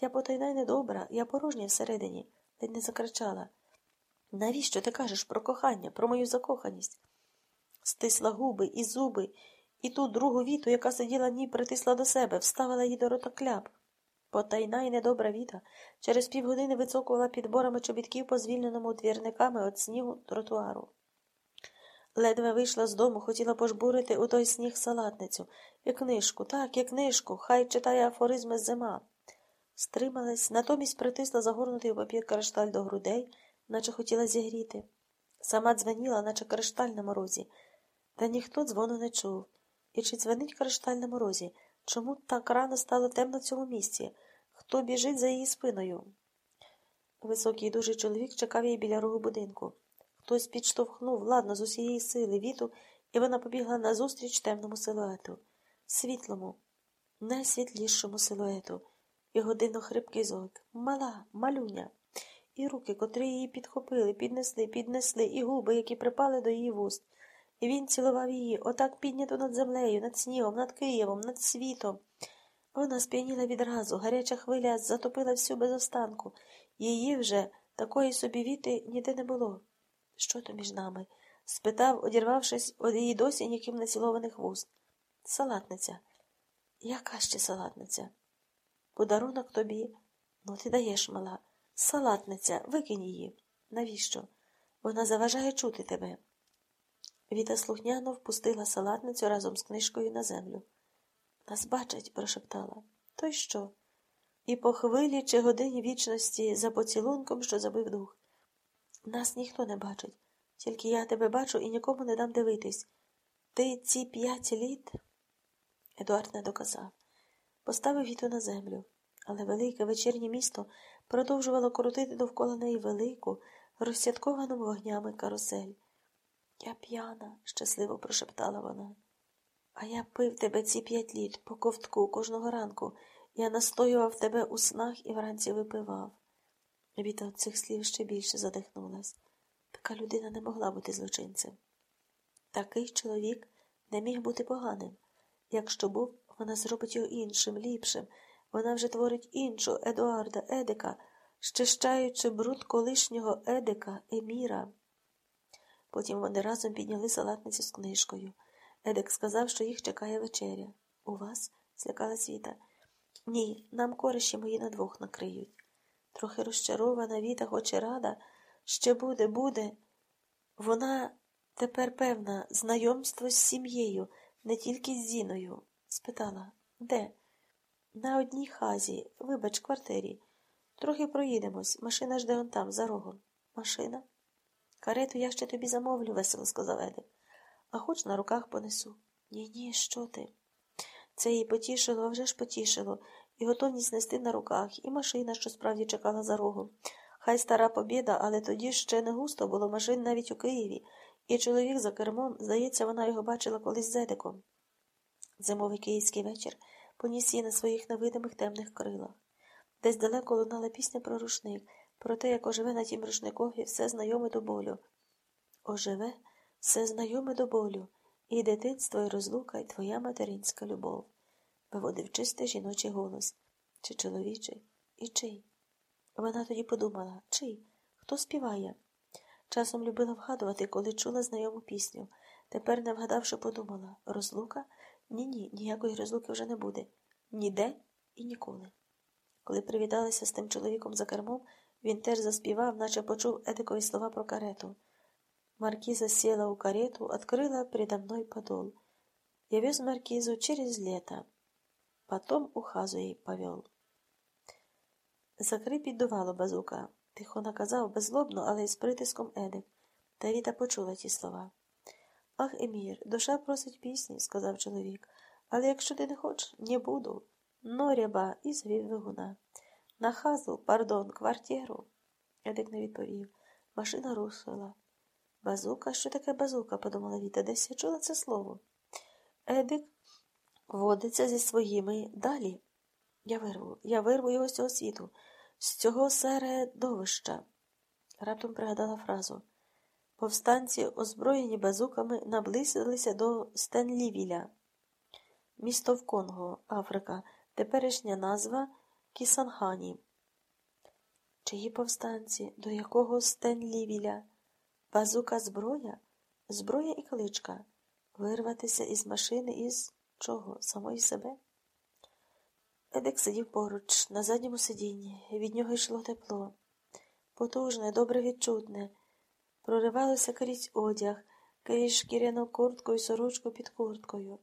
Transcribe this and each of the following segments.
Я потайна й недобра, я порожня всередині, ледь не закричала. Навіщо ти кажеш про кохання, про мою закоханість? Стисла губи і зуби, і ту другу віту, яка сиділа ній, притисла до себе, вставила їй до рота кляп. Потайна і недобра віта через півгодини вицокувала підборами чобітків по звільненому двірниками від снігу тротуару. Ледве вийшла з дому, хотіла пожбурити у той сніг салатницю. І книжку, так, і книжку, хай читає афоризми зима. Стрималась, натомість притисла загорнутий у папір кришталь до грудей, наче хотіла зігріти. Сама дзвеніла, наче кришталь на морозі. Та ніхто дзвону не чув. І чи дзвенить кришталь на морозі? Чому так рано стало темно в цьому місці? Хто біжить за її спиною? Високий дужий чоловік чекав її біля рогу будинку. Хтось підштовхнув, ладно, з усієї сили віту, і вона побігла назустріч темному силуету, світлому, найсвітлішому силуету, і годинно хрипкий зойк. Мала, малюня. І руки, котрі її підхопили, піднесли, піднесли, і губи, які припали до її вуст. І він цілував її, отак піднято над землею, над снігом, над Києвом, над світом. Вона сп'яніла відразу, гаряча хвиля затопила всю без останку. Її вже такої собі віти ніде не було. Що то між нами? спитав, одірвавшись від її досі ніким не цілованих вуст. Салатниця. Яка ще салатниця? Подарунок тобі. Ну, ти даєш, мала. Салатниця, викинь її. Навіщо? Вона заважає чути тебе. Віта слухняно впустила салатницю разом з книжкою на землю. Нас бачать, прошептала. То й що? І по хвилі чи годині вічності за поцілунком, що забив дух. Нас ніхто не бачить, тільки я тебе бачу і нікому не дам дивитись. Ти ці п'ять літ. Едуард не доказав. Поставив віту на землю, але велике вечірнє місто продовжувало крутити довкола неї велику, розсятковану вогнями карусель. Я п'яна, щасливо прошептала вона. А я пив тебе ці п'ять літ по ковтку кожного ранку. Я настоював тебе у снах і вранці випивав. Віта від цих слів ще більше задихнулась. Така людина не могла бути злочинцем. Такий чоловік не міг бути поганим. Якщо був, вона зробить його іншим, ліпшим. Вона вже творить іншого Едуарда, Едика, щищаючи бруд колишнього Едика, Еміра. Потім вони разом підняли салатницю з книжкою. Едик сказав, що їх чекає вечеря. У вас? злякала світа. Ні, нам кориші мої на двох накриють. Трохи розчарована Віта, хоч і рада, ще буде, буде. Вона тепер певна, знайомство з сім'єю, не тільки з Зіною. Спитала, де? На одній хазі, вибач, квартирі. Трохи проїдемось. Машина жде он там, за рогом. Машина? Карету я ще тобі замовлю, весело сказав Едик. А хоч на руках понесу. Ні, ні, що ти? Це її потішило, а вже ж потішило, і готовність нести на руках, і машина, що справді чекала за рогом. Хай стара побіда, але тоді ще не густо було машин навіть у Києві, і чоловік за кермом, здається, вона його бачила колись з Едиком. Зимовий київський вечір поніс її на своїх невидимих темних крилах. Десь далеко лунала пісня про рушник, про те, як оживе на тім рушникові все знайоме до болю. Оживе все знайоме до болю, і дитинство, і розлука, і твоя материнська любов, виводив чистий жіночий голос, чи чоловічий, і чий. Вона тоді подумала, чий, хто співає. Часом любила вгадувати, коли чула знайому пісню. Тепер, не вгадавши, подумала розлука? Ні, ні, ніякої розлуки вже не буде. Ніде і ніколи. Коли привіталася з тим чоловіком за кермом, він теж заспівав, наче почув Едикові слова про карету. Маркиза села у карету, открыла передо мной подол. Я вез маркизу через лето. Потом у хазу їй повел. Закри піддувало базука. Тихо наказав беззлобно, але із притиском Едик. Та Віта почула ті слова. Ах, Емір, душа просить пісні, сказав чоловік. Але якщо ти не хочеш, не буду. Норяба і завів вигуна. На хазу, пардон, квартиру. Едик не відповів. Машина рушила. Базука? Що таке базука? подумала Віта. Десь я чула це слово. Едик водиться зі своїми далі. Я вирву, я вирву його з цього світу, з цього середовища. Раптом пригадала фразу. Повстанці, озброєні базуками, наблизилися до Стенлівіля. Місто в Конго, Африка, теперішня назва Кісангані. Чиї повстанці, до якого Стенлівіля? Базука зброя? Зброя і кличка. Вирватися із машини із чого? Самої себе? Едик сидів поруч, на задньому сидінні, від нього йшло тепло. Потужне, добре відчутне. Проривалося крізь одяг, крізь шкіряну куртку і сорочку під курткою.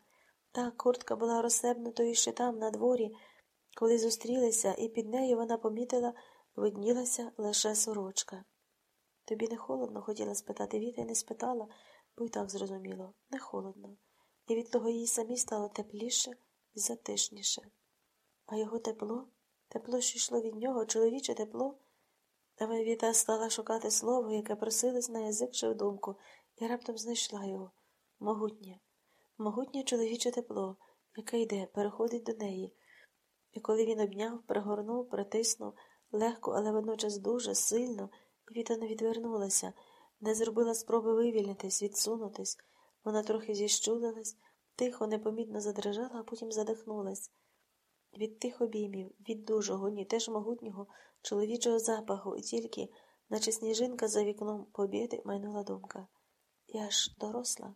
Та куртка була розсебнутою ще там, на дворі, коли зустрілися, і під нею вона помітила, виднілася лише сорочка. Тобі не холодно, хотіла спитати Віта й не спитала, бо й так зрозуміло, не холодно. І від того їй самі стало тепліше і затишніше. А його тепло, тепло, що йшло від нього, чоловіче тепло. Та Віта стала шукати слово, яке просилось на язик чи в думку, і раптом знайшла його могутнє, могутнє чоловіче тепло, яке йде, переходить до неї. І коли він обняв, пригорнув, притиснув, легко, але водночас дуже сильно, Віта не відвернулася, не зробила спроби вивільнитись, відсунутись. Вона трохи зіщулилась, тихо, непомітно задрижала, а потім задихнулась. Від тих обіймів, від дужого, ні теж могутнього, чоловічого запаху, і тільки, наче сніжинка за вікном побіди, майнула думка. Я ж доросла,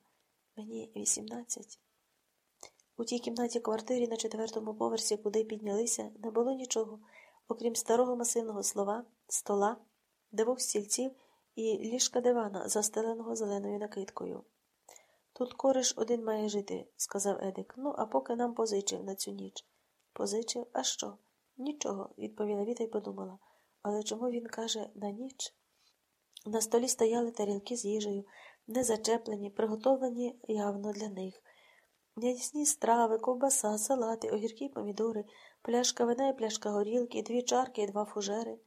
мені вісімнадцять. У тій кімнаті квартирі на четвертому поверсі, куди піднялися, не було нічого, окрім старого масивного слова, стола, двох стільців і ліжка дивана, застеленого зеленою накидкою. Тут кориш один має жити, сказав Едик. Ну, а поки нам позичив на цю ніч. Позичив, а що? Нічого, відповіла Віта й подумала. Але чому він каже на ніч? На столі стояли тарілки з їжею, не зачеплені, приготовлені явно для них. М'ясні страви, ковбаса, салати, огірки помідори, пляшка вина і пляшка горілки, дві чарки і два фужери.